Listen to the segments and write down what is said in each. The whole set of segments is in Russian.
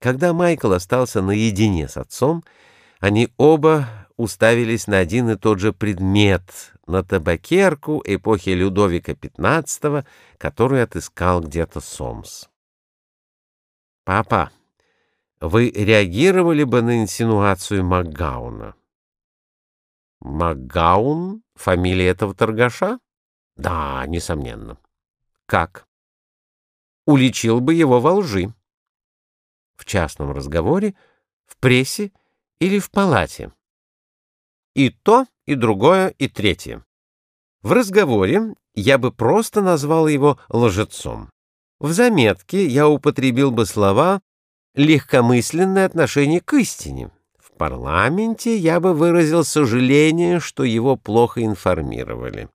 Когда Майкл остался наедине с отцом, они оба уставились на один и тот же предмет, на табакерку эпохи Людовика XV, которую отыскал где-то Сомс. «Папа, вы реагировали бы на инсинуацию Макгауна?» «Макгаун? Фамилия этого торгаша?» «Да, несомненно». «Как?» «Уличил бы его во лжи» в частном разговоре, в прессе или в палате. И то, и другое, и третье. В разговоре я бы просто назвал его лжецом. В заметке я употребил бы слова «легкомысленное отношение к истине». В парламенте я бы выразил сожаление, что его плохо информировали.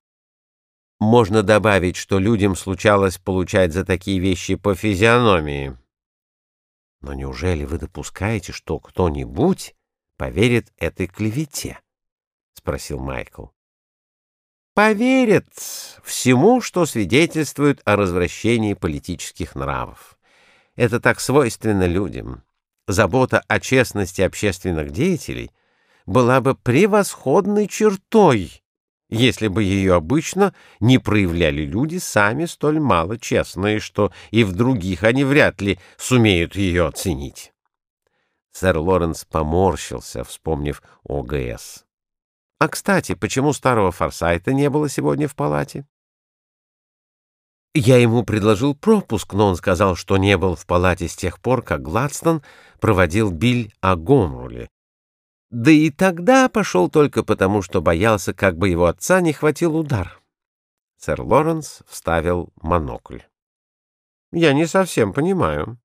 Можно добавить, что людям случалось получать за такие вещи по физиономии. Но неужели вы допускаете, что кто-нибудь поверит этой клевете? — спросил Майкл. Поверят всему, что свидетельствует о развращении политических нравов. Это так свойственно людям. Забота о честности общественных деятелей была бы превосходной чертой, если бы ее обычно не проявляли люди сами столь мало честные, что и в других они вряд ли сумеют ее оценить. Сэр Лоренс поморщился, вспомнив ОГС. А, кстати, почему старого Форсайта не было сегодня в палате? Я ему предложил пропуск, но он сказал, что не был в палате с тех пор, как Гладстон проводил биль о Гомруле, да и тогда пошел только потому, что боялся, как бы его отца не хватил удар. Сэр Лоренс вставил монокль. «Я не совсем понимаю».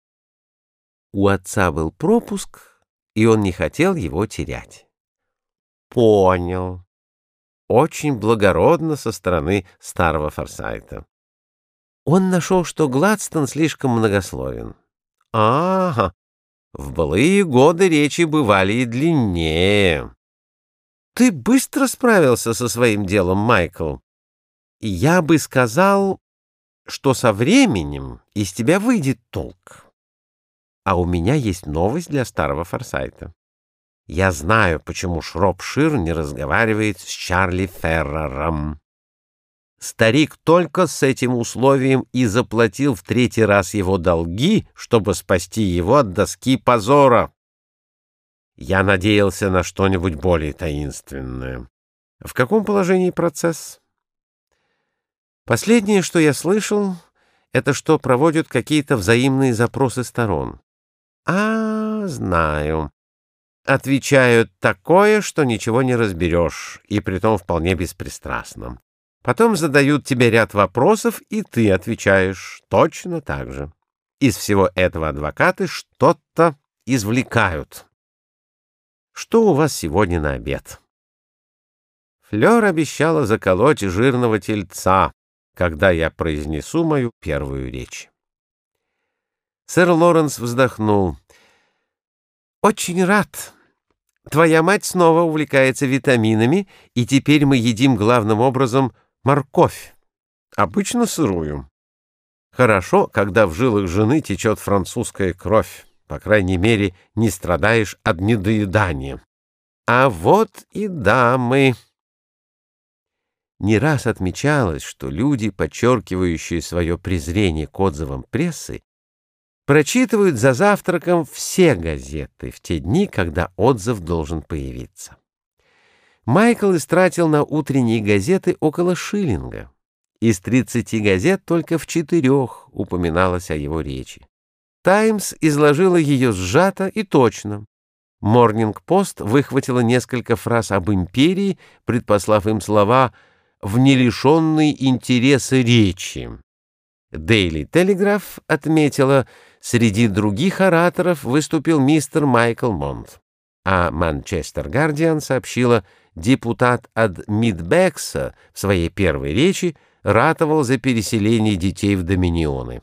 У отца был пропуск, и он не хотел его терять. «Понял. Очень благородно со стороны старого Форсайта. Он нашел, что Гладстон слишком многословен. «Ага, в былые годы речи бывали и длиннее. Ты быстро справился со своим делом, Майкл. Я бы сказал, что со временем из тебя выйдет толк. А у меня есть новость для старого Форсайта. Я знаю, почему Шропшир не разговаривает с Чарли Феррером. Старик только с этим условием и заплатил в третий раз его долги, чтобы спасти его от доски позора. Я надеялся на что-нибудь более таинственное. В каком положении процесс? Последнее, что я слышал, это что проводят какие-то взаимные запросы сторон. А, знаю. Отвечают такое, что ничего не разберешь, и притом вполне беспристрастно. Потом задают тебе ряд вопросов, и ты отвечаешь точно так же. Из всего этого адвокаты что-то извлекают. Что у вас сегодня на обед? Флёр обещала заколоть жирного тельца, когда я произнесу мою первую речь. Сэр Лоренс вздохнул. «Очень рад. Твоя мать снова увлекается витаминами, и теперь мы едим главным образом Морковь. Обычно сырую. Хорошо, когда в жилах жены течет французская кровь. По крайней мере, не страдаешь от недоедания. А вот и дамы. Не раз отмечалось, что люди, подчеркивающие свое презрение к отзывам прессы, прочитывают за завтраком все газеты в те дни, когда отзыв должен появиться. Майкл истратил на утренние газеты около шиллинга. Из 30 газет только в четырех упоминалось о его речи. «Таймс» изложила ее сжато и точно. «Морнинг-пост» выхватила несколько фраз об империи, предпослав им слова «в нелишенной интереса речи». «Дейли Телеграф» отметила, среди других ораторов выступил мистер Майкл Монт. А «Манчестер Гардиан» сообщила, депутат от Мидбекса в своей первой речи ратовал за переселение детей в доминионы.